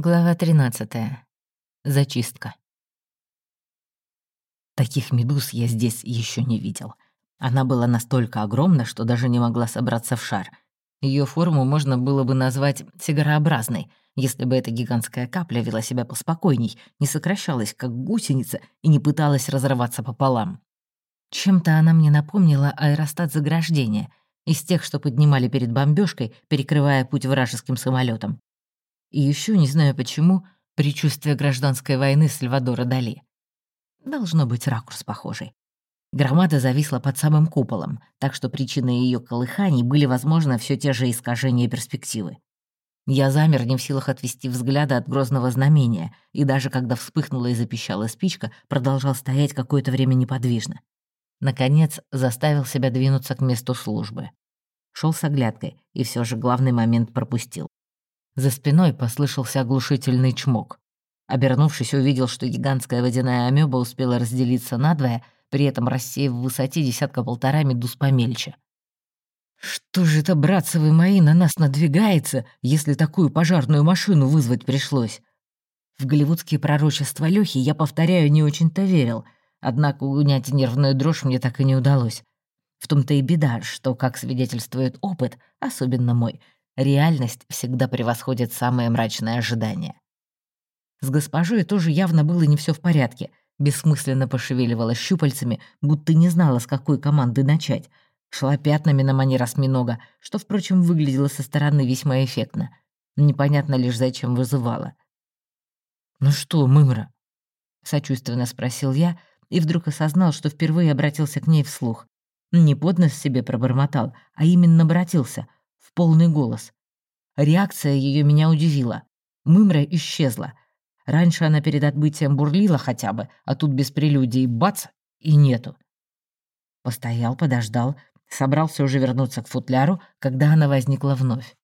Глава 13. Зачистка. Таких медуз я здесь еще не видел. Она была настолько огромна, что даже не могла собраться в шар. Ее форму можно было бы назвать сигарообразной, если бы эта гигантская капля вела себя поспокойней, не сокращалась, как гусеница, и не пыталась разорваться пополам. Чем-то она мне напомнила аэростат заграждения, из тех, что поднимали перед бомбежкой, перекрывая путь вражеским самолетам. И еще не знаю почему, предчувствие гражданской войны Сальвадора Дали. Должно быть ракурс похожий. Громада зависла под самым куполом, так что причиной ее колыханий были, возможно, все те же искажения перспективы. Я замер, не в силах отвести взгляда от грозного знамения, и даже когда вспыхнула и запищала спичка, продолжал стоять какое-то время неподвижно. Наконец, заставил себя двинуться к месту службы. Шел с оглядкой, и все же главный момент пропустил. За спиной послышался оглушительный чмок. Обернувшись, увидел, что гигантская водяная амеба успела разделиться надвое, при этом рассеяв в высоте десятка-полтора медуз помельче. «Что же это, братцы вы мои, на нас надвигается, если такую пожарную машину вызвать пришлось?» В голливудские пророчества Лёхи я, повторяю, не очень-то верил, однако унять нервную дрожь мне так и не удалось. В том-то и беда, что, как свидетельствует опыт, особенно мой, реальность всегда превосходит самые мрачные ожидания. С госпожой тоже явно было не все в порядке. Бессмысленно пошевеливала щупальцами, будто не знала, с какой команды начать. Шла пятнами на манер осьминога, что, впрочем, выглядело со стороны весьма эффектно. Непонятно лишь, зачем вызывала. «Ну что, Мымра?» — сочувственно спросил я, и вдруг осознал, что впервые обратился к ней вслух. Не поднос себе пробормотал, а именно обратился — в полный голос. Реакция ее меня удивила. Мымра исчезла. Раньше она перед отбытием бурлила хотя бы, а тут без прелюдии бац — и нету. Постоял, подождал, собрался уже вернуться к футляру, когда она возникла вновь.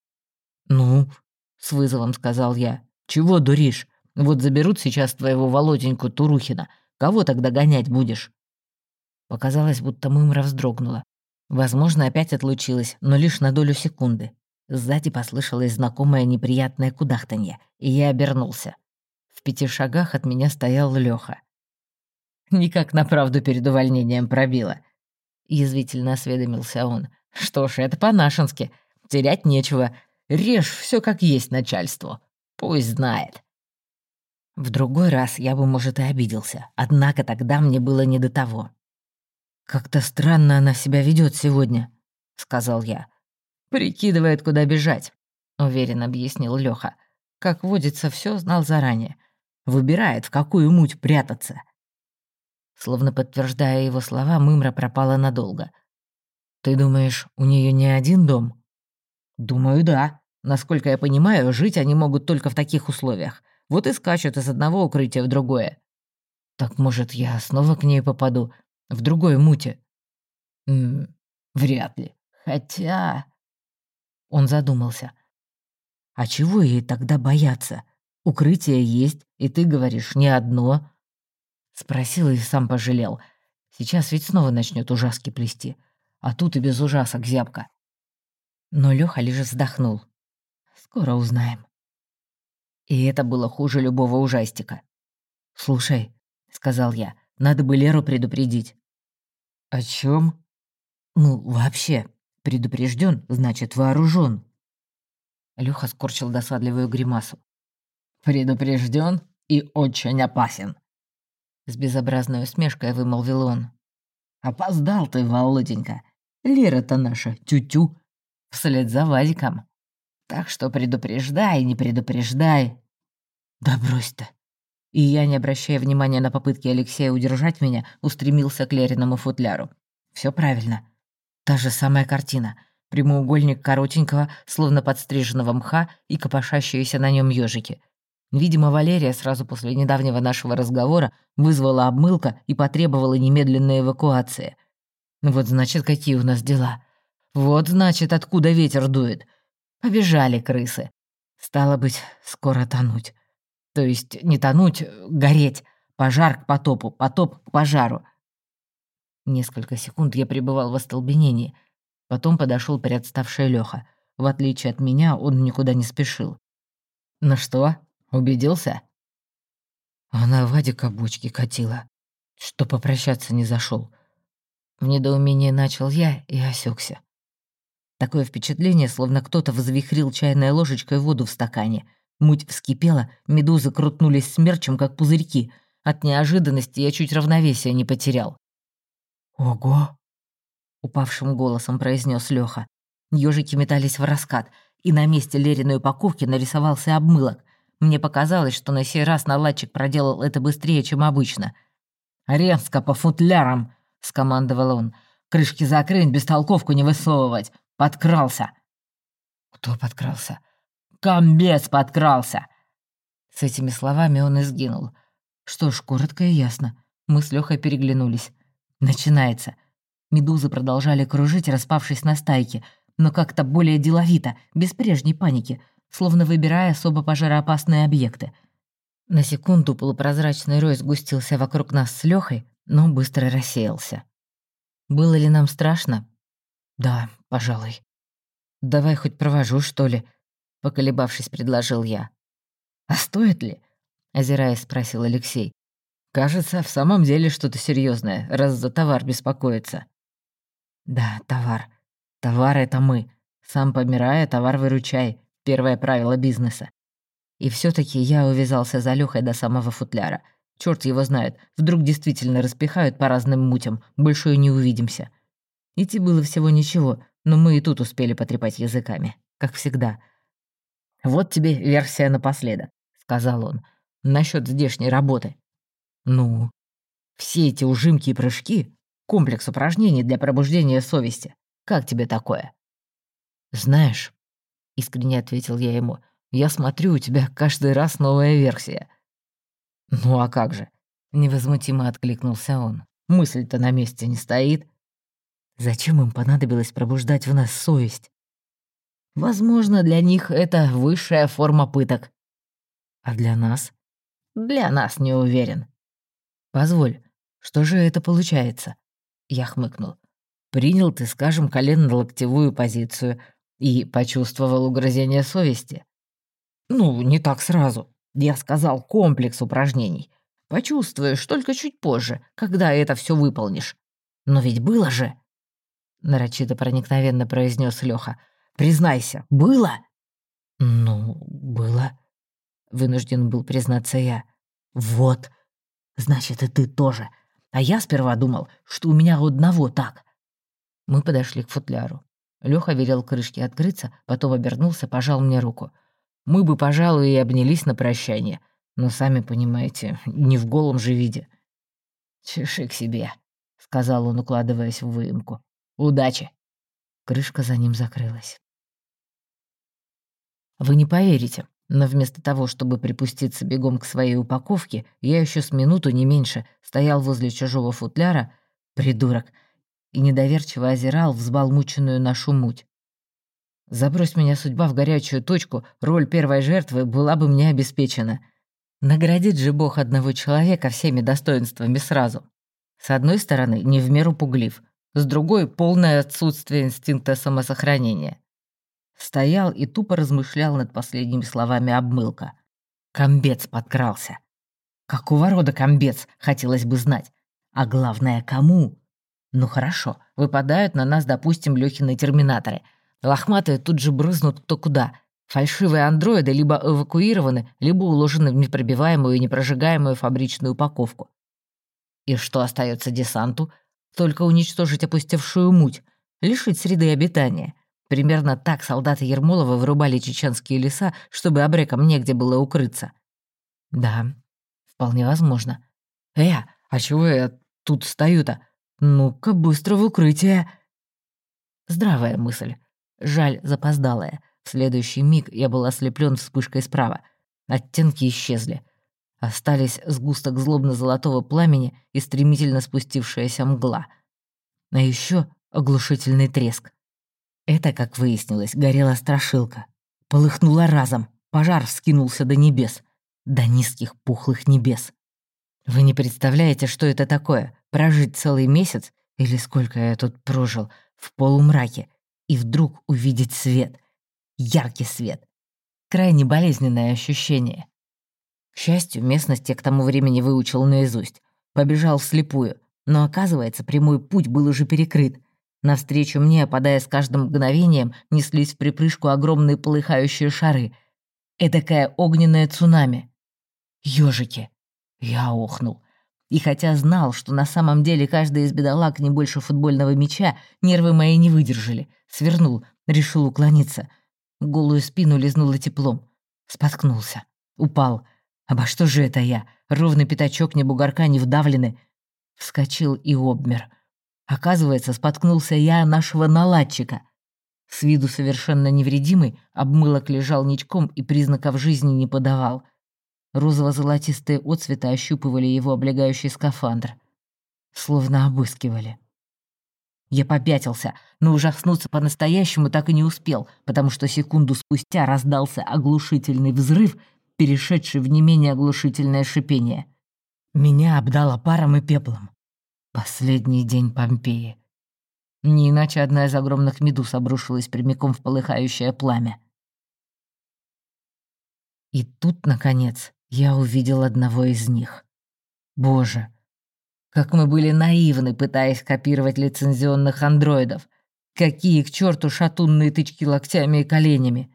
«Ну?» — с вызовом сказал я. «Чего дуришь? Вот заберут сейчас твоего Володеньку Турухина. Кого тогда гонять будешь?» Показалось, будто Мымра вздрогнула. Возможно, опять отлучилась, но лишь на долю секунды. Сзади послышалось знакомое неприятное кудахтанье, и я обернулся. В пяти шагах от меня стоял Лёха. «Никак на правду перед увольнением пробила», — язвительно осведомился он. «Что ж, это по-нашенски. Терять нечего. Режь все как есть начальству. Пусть знает». В другой раз я бы, может, и обиделся, однако тогда мне было не до того. «Как-то странно она себя ведет сегодня», — сказал я. «Прикидывает, куда бежать», — уверенно объяснил Лёха. Как водится, все знал заранее. Выбирает, в какую муть прятаться. Словно подтверждая его слова, Мымра пропала надолго. «Ты думаешь, у нее не один дом?» «Думаю, да. Насколько я понимаю, жить они могут только в таких условиях. Вот и скачут из одного укрытия в другое». «Так, может, я снова к ней попаду? В другой муте. М -м, вряд ли. Хотя... Он задумался. А чего ей тогда бояться? Укрытие есть, и ты говоришь, не одно. Спросил и сам пожалел. Сейчас ведь снова начнет ужаски плести. А тут и без ужасок зябка. Но Лёха лишь вздохнул. Скоро узнаем. И это было хуже любого ужастика. «Слушай», — сказал я, надо бы Леру предупредить». «О чем? «Ну, вообще, предупрежден, значит вооружен. Лёха скорчил досадливую гримасу. Предупрежден и очень опасен», — с безобразной усмешкой вымолвил он. «Опоздал ты, Володенька. Лера-то наша, тю-тю, вслед за Вадиком. Так что предупреждай, не предупреждай». «Да брось ты», и я, не обращая внимания на попытки Алексея удержать меня, устремился к Лериному футляру. Все правильно. Та же самая картина. Прямоугольник коротенького, словно подстриженного мха и копошащиеся на нем ежики. Видимо, Валерия сразу после недавнего нашего разговора вызвала обмылка и потребовала немедленной эвакуации. Вот значит, какие у нас дела. Вот значит, откуда ветер дует. Побежали крысы. Стало быть, скоро тонуть. То есть не тонуть, гореть. Пожар к потопу, потоп к пожару. Несколько секунд я пребывал в остолбенении. Потом подошел приотставший Лёха. В отличие от меня, он никуда не спешил. «Ну что, Убедился?» Она Вадика бочки катила, что попрощаться не зашел. В недоумении начал я и осекся. Такое впечатление, словно кто-то взвихрил чайной ложечкой воду в стакане. Муть вскипела, медузы крутнулись смерчем, как пузырьки. От неожиданности я чуть равновесие не потерял. «Ого!» — упавшим голосом произнес Лёха. Ёжики метались в раскат, и на месте Лериной упаковки нарисовался обмылок. Мне показалось, что на сей раз наладчик проделал это быстрее, чем обычно. «Резко по футлярам!» — скомандовал он. «Крышки закрыть, бестолковку не высовывать! Подкрался!» «Кто подкрался?» «Комбец подкрался!» С этими словами он и сгинул. Что ж, коротко и ясно. Мы с Лёхой переглянулись. Начинается. Медузы продолжали кружить, распавшись на стайки, но как-то более деловито, без прежней паники, словно выбирая особо пожароопасные объекты. На секунду полупрозрачный рой сгустился вокруг нас с Лёхой, но быстро рассеялся. Было ли нам страшно? Да, пожалуй. «Давай хоть провожу, что ли?» — поколебавшись, предложил я. «А стоит ли?» — озираясь, спросил Алексей. «Кажется, в самом деле что-то серьезное, раз за товар беспокоится». «Да, товар. Товар — это мы. Сам помирая, товар выручай. Первое правило бизнеса. И все таки я увязался за Лёхой до самого футляра. Черт его знает, вдруг действительно распихают по разным мутям, больше и не увидимся. Идти было всего ничего, но мы и тут успели потрепать языками, как всегда. «Вот тебе версия напоследок», — сказал он, — «насчёт здешней работы». «Ну?» «Все эти ужимки и прыжки — комплекс упражнений для пробуждения совести. Как тебе такое?» «Знаешь», — искренне ответил я ему, — «я смотрю, у тебя каждый раз новая версия». «Ну а как же?» — невозмутимо откликнулся он. «Мысль-то на месте не стоит». Зачем им понадобилось пробуждать в нас совесть? Возможно, для них это высшая форма пыток. А для нас? Для нас не уверен. Позволь, что же это получается? Я хмыкнул. Принял ты, скажем, коленно-локтевую позицию и почувствовал угрызение совести. Ну, не так сразу. Я сказал комплекс упражнений. Почувствуешь только чуть позже, когда это все выполнишь. Но ведь было же нарочито проникновенно произнес Лёха. «Признайся, было?» «Ну, было», — вынужден был признаться я. «Вот, значит, и ты тоже. А я сперва думал, что у меня одного так». Мы подошли к футляру. Лёха велел крышке открыться, потом обернулся, пожал мне руку. Мы бы, пожалуй, и обнялись на прощание, но, сами понимаете, не в голом же виде. «Чеши к себе», — сказал он, укладываясь в выемку. Удачи!» Крышка за ним закрылась. Вы не поверите, но вместо того, чтобы припуститься бегом к своей упаковке, я еще с минуту, не меньше, стоял возле чужого футляра, придурок, и недоверчиво озирал взбалмученную нашу муть. Забрось меня судьба в горячую точку, роль первой жертвы была бы мне обеспечена. Наградит же Бог одного человека всеми достоинствами сразу. С одной стороны, не в меру пуглив — с другой — полное отсутствие инстинкта самосохранения. Стоял и тупо размышлял над последними словами обмылка. Комбец подкрался. Какого рода комбец, хотелось бы знать. А главное, кому? Ну хорошо, выпадают на нас, допустим, Лёхины терминаторы. Лохматые тут же брызнут кто куда. Фальшивые андроиды либо эвакуированы, либо уложены в непробиваемую и непрожигаемую фабричную упаковку. И что остается десанту? Только уничтожить опустевшую муть, лишить среды обитания. Примерно так солдаты Ермолова вырубали чеченские леса, чтобы обрекам негде было укрыться. Да, вполне возможно. Э, а чего я тут стою-то? Ну-ка, быстро в укрытие. Здравая мысль. Жаль, запоздалая. В следующий миг я был ослеплен вспышкой справа. Оттенки исчезли. Остались сгусток злобно-золотого пламени и стремительно спустившаяся мгла. А еще оглушительный треск. Это, как выяснилось, горела страшилка. Полыхнула разом, пожар вскинулся до небес. До низких пухлых небес. Вы не представляете, что это такое? Прожить целый месяц, или сколько я тут прожил, в полумраке, и вдруг увидеть свет. Яркий свет. Крайне болезненное ощущение. К счастью, местность я к тому времени выучил наизусть. Побежал вслепую, но оказывается, прямой путь был уже перекрыт. Навстречу мне, опадая с каждым мгновением, неслись в припрыжку огромные полыхающие шары. Эдакое огненное цунами. Ёжики. Я охнул. И хотя знал, что на самом деле каждый из бедолаг не больше футбольного мяча, нервы мои не выдержали. Свернул, решил уклониться. Голую спину лизнуло теплом. Споткнулся. Упал. Обо что же это я? Ровный пятачок, ни бугорка, ни вдавлены. Вскочил и обмер. Оказывается, споткнулся я нашего наладчика. С виду совершенно невредимый, обмылок лежал ничком и признаков жизни не подавал. Розово-золотистые отцветы ощупывали его облегающий скафандр. Словно обыскивали. Я попятился, но ужаснуться по-настоящему так и не успел, потому что секунду спустя раздался оглушительный взрыв, перешедший в не менее оглушительное шипение. Меня обдало паром и пеплом. Последний день Помпеи. Не иначе одна из огромных медуз обрушилась прямиком в полыхающее пламя. И тут, наконец, я увидел одного из них. Боже, как мы были наивны, пытаясь копировать лицензионных андроидов. Какие к черту шатунные тычки локтями и коленями.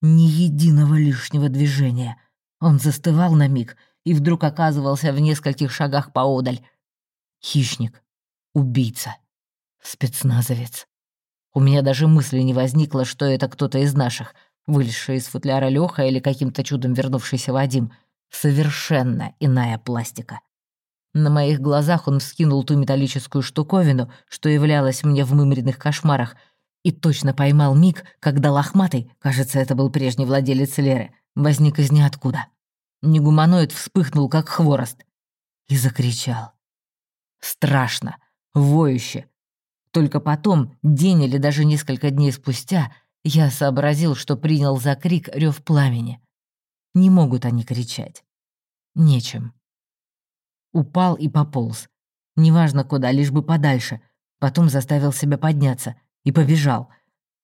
Ни единого лишнего движения. Он застывал на миг и вдруг оказывался в нескольких шагах поодаль, Хищник. Убийца. Спецназовец. У меня даже мысли не возникло, что это кто-то из наших, вылезший из футляра Лёха или каким-то чудом вернувшийся Вадим. Совершенно иная пластика. На моих глазах он вскинул ту металлическую штуковину, что являлась мне в мымренных кошмарах, и точно поймал миг, когда лохматый, кажется, это был прежний владелец Леры, возник из ниоткуда. Негуманоид вспыхнул, как хворост, и закричал. Страшно, воюще. Только потом, день или даже несколько дней спустя, я сообразил, что принял за крик рев пламени. Не могут они кричать. Нечем. Упал и пополз. Неважно куда, лишь бы подальше. Потом заставил себя подняться и побежал.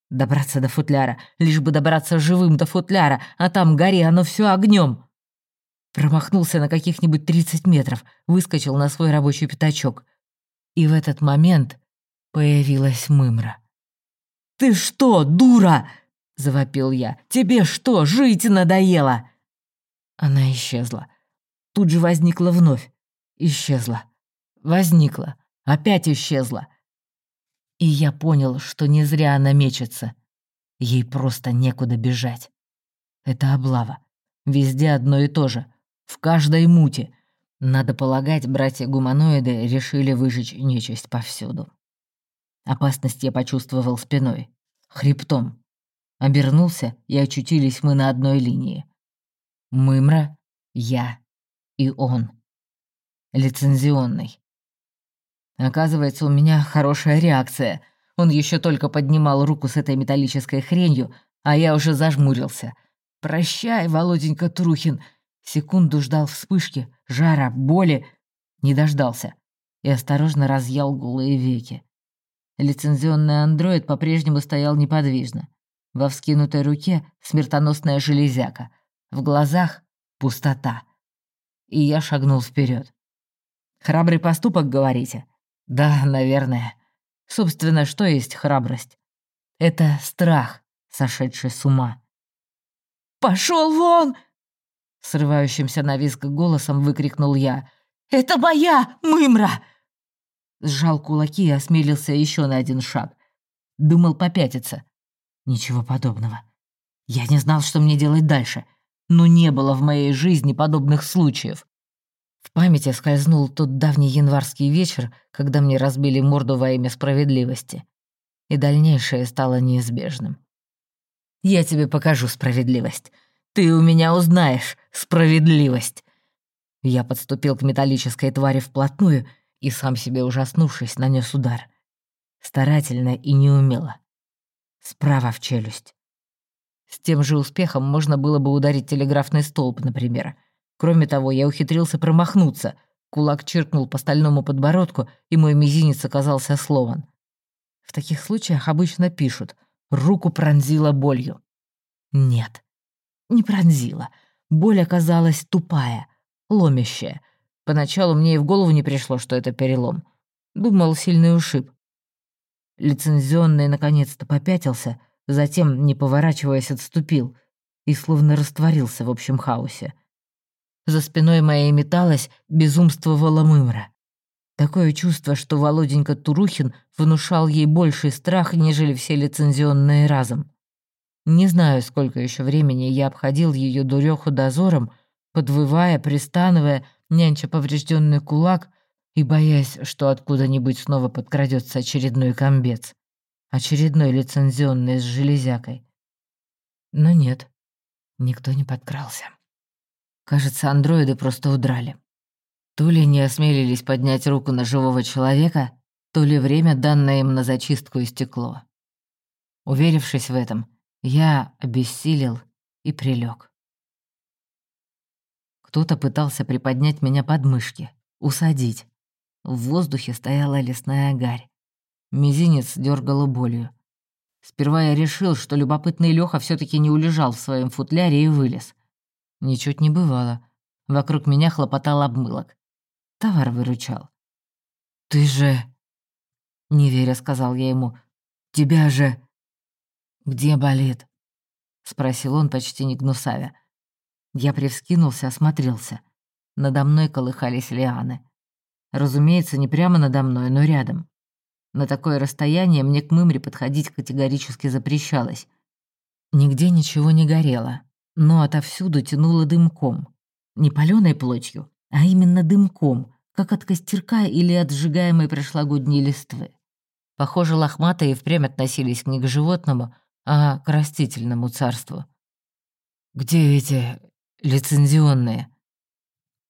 Добраться до футляра, лишь бы добраться живым до футляра, а там гори оно все огнем. Промахнулся на каких-нибудь 30 метров, выскочил на свой рабочий пятачок. И в этот момент появилась Мымра. «Ты что, дура?» — завопил я. «Тебе что, жить надоело?» Она исчезла. Тут же возникла вновь. Исчезла. Возникла. Опять исчезла. И я понял, что не зря она мечется. Ей просто некуда бежать. Это облава. Везде одно и то же в каждой муте. Надо полагать, братья-гуманоиды решили выжечь нечисть повсюду. Опасность я почувствовал спиной, хребтом. Обернулся, и очутились мы на одной линии. Мымра, я и он. Лицензионный. Оказывается, у меня хорошая реакция. Он еще только поднимал руку с этой металлической хренью, а я уже зажмурился. «Прощай, Володенька Трухин, Секунду ждал вспышки, жара, боли. Не дождался. И осторожно разъял голые веки. Лицензионный андроид по-прежнему стоял неподвижно. Во вскинутой руке смертоносная железяка. В глазах пустота. И я шагнул вперед. «Храбрый поступок, говорите?» «Да, наверное. Собственно, что есть храбрость? Это страх, сошедший с ума». «Пошел вон!» Срывающимся на визг голосом выкрикнул я. «Это моя мымра!» Сжал кулаки и осмелился еще на один шаг. Думал попятиться. Ничего подобного. Я не знал, что мне делать дальше. Но не было в моей жизни подобных случаев. В памяти скользнул тот давний январский вечер, когда мне разбили морду во имя справедливости. И дальнейшее стало неизбежным. «Я тебе покажу справедливость. Ты у меня узнаешь справедливость!» Я подступил к металлической твари вплотную и, сам себе ужаснувшись, нанес удар. Старательно и неумело. Справа в челюсть. С тем же успехом можно было бы ударить телеграфный столб, например. Кроме того, я ухитрился промахнуться. Кулак чиркнул по стальному подбородку, и мой мизинец оказался сломан. В таких случаях обычно пишут «руку пронзила болью». Нет, не пронзила. Боль оказалась тупая, ломящая. Поначалу мне и в голову не пришло, что это перелом. Думал, сильный ушиб. Лицензионный наконец-то попятился, затем, не поворачиваясь, отступил и словно растворился в общем хаосе. За спиной моей металась, безумствовала мымра. Такое чувство, что Володенька Турухин внушал ей больший страх, нежели все лицензионные разом. Не знаю, сколько еще времени я обходил ее дуреху дозором, подвывая, пристанывая, нянча поврежденный кулак и боясь, что откуда-нибудь снова подкрадется очередной комбец. Очередной лицензионный с железякой. Но нет, никто не подкрался. Кажется, андроиды просто удрали. То ли не осмелились поднять руку на живого человека, то ли время, данное им на зачистку, истекло. Уверившись в этом, я обессилел и прилег. Кто-то пытался приподнять меня под мышки, усадить. В воздухе стояла лесная гарь. Мизинец дергало болью. Сперва я решил, что любопытный Лёха все таки не улежал в своем футляре и вылез. Ничуть не бывало. Вокруг меня хлопотал обмылок. Товар выручал. «Ты же...» Не веря, сказал я ему. «Тебя же...» «Где болит?» Спросил он, почти не гнусавя. Я привскинулся, осмотрелся. Надо мной колыхались лианы. Разумеется, не прямо надо мной, но рядом. На такое расстояние мне к мымре подходить категорически запрещалось. Нигде ничего не горело но отовсюду тянуло дымком. Не палёной плотью, а именно дымком, как от костерка или от сжигаемой прошлогодней листвы. Похоже, лохматые впрямь относились не к животному, а к растительному царству. «Где эти лицензионные?»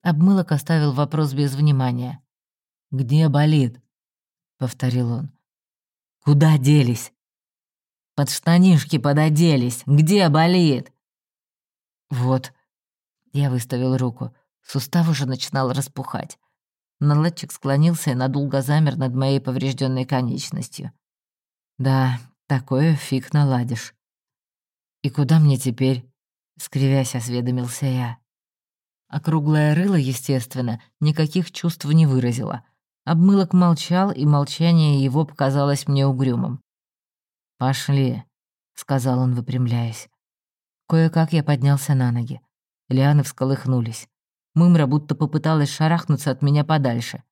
Обмылок оставил вопрос без внимания. «Где болит?» — повторил он. «Куда делись?» «Под штанишки пододелись. Где болит?» «Вот». Я выставил руку. Сустав уже начинал распухать. Наладчик склонился и надолго замер над моей поврежденной конечностью. «Да, такое фиг наладишь». «И куда мне теперь?» — скривясь, осведомился я. Округлое рыло, естественно, никаких чувств не выразило. Обмылок молчал, и молчание его показалось мне угрюмым. «Пошли», — сказал он, выпрямляясь. Кое-как я поднялся на ноги. Лианы всколыхнулись. Мымра будто попыталась шарахнуться от меня подальше.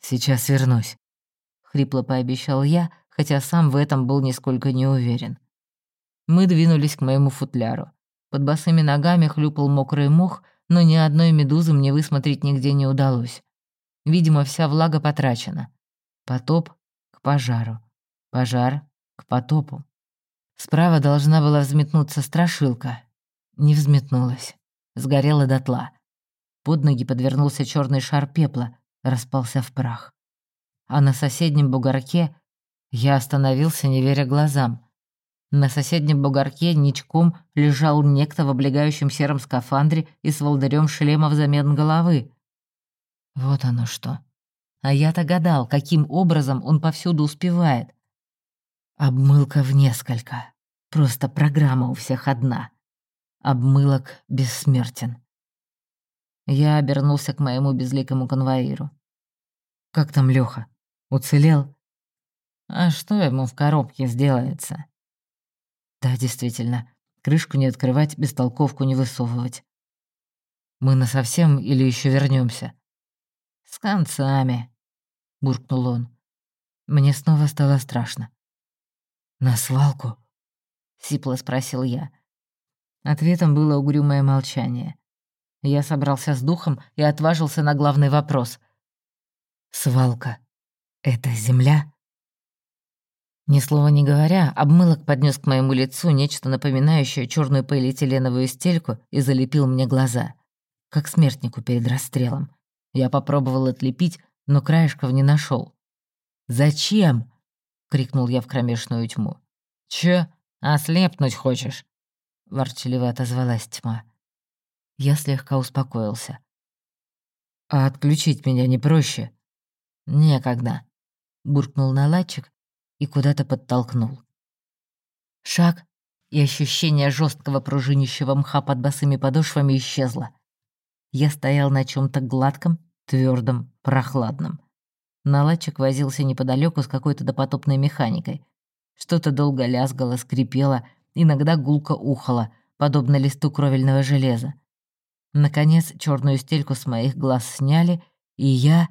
«Сейчас вернусь», — хрипло пообещал я, хотя сам в этом был нисколько не уверен. Мы двинулись к моему футляру. Под босыми ногами хлюпал мокрый мох, но ни одной медузы мне высмотреть нигде не удалось. Видимо, вся влага потрачена. Потоп к пожару. Пожар к потопу. Справа должна была взметнуться страшилка. Не взметнулась. Сгорела дотла. Под ноги подвернулся черный шар пепла, распался в прах. А на соседнем бугорке я остановился, не веря глазам. На соседнем бугорке ничком лежал некто в облегающем сером скафандре и с волдырем шлема взамен головы. Вот оно что. А я-то гадал, каким образом он повсюду успевает. Обмылка в несколько. Просто программа у всех одна. Обмылок бессмертен. Я обернулся к моему безликому конвоиру. «Как там Лёха? Уцелел?» «А что ему в коробке сделается?» «Да, действительно. Крышку не открывать, бестолковку не высовывать. Мы насовсем или еще вернемся? «С концами», — буркнул он. Мне снова стало страшно. «На свалку?» — сипло спросил я. Ответом было угрюмое молчание. Я собрался с духом и отважился на главный вопрос. «Свалка — это земля?» Ни слова не говоря, обмылок поднес к моему лицу нечто напоминающее черную полиэтиленовую стельку и залепил мне глаза, как смертнику перед расстрелом. Я попробовал отлепить, но краешков не нашел. «Зачем?» — крикнул я в кромешную тьму. «Чё?» «Ослепнуть хочешь?» — ворчливо отозвалась тьма. Я слегка успокоился. «А отключить меня не проще?» «Некогда», — буркнул наладчик и куда-то подтолкнул. Шаг, и ощущение жесткого пружинищего мха под босыми подошвами исчезло. Я стоял на чем то гладком, твердом, прохладном. Наладчик возился неподалеку с какой-то допотопной механикой. Что-то долго лязгало, скрипело, иногда гулко ухало, подобно листу кровельного железа. Наконец, черную стельку с моих глаз сняли, и я...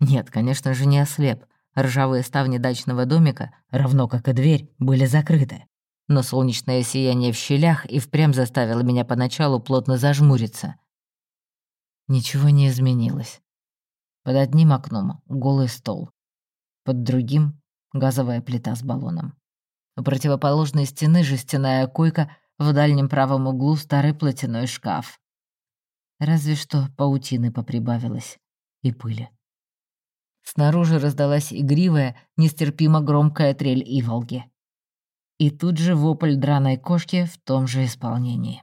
Нет, конечно же, не ослеп. Ржавые ставни дачного домика, равно как и дверь, были закрыты. Но солнечное сияние в щелях и впрямь заставило меня поначалу плотно зажмуриться. Ничего не изменилось. Под одним окном голый стол. Под другим — газовая плита с баллоном. У противоположной стены жестяная койка, в дальнем правом углу старый платяной шкаф. Разве что паутины поприбавилось и пыли. Снаружи раздалась игривая, нестерпимо громкая трель иволги. И тут же вопль драной кошки в том же исполнении.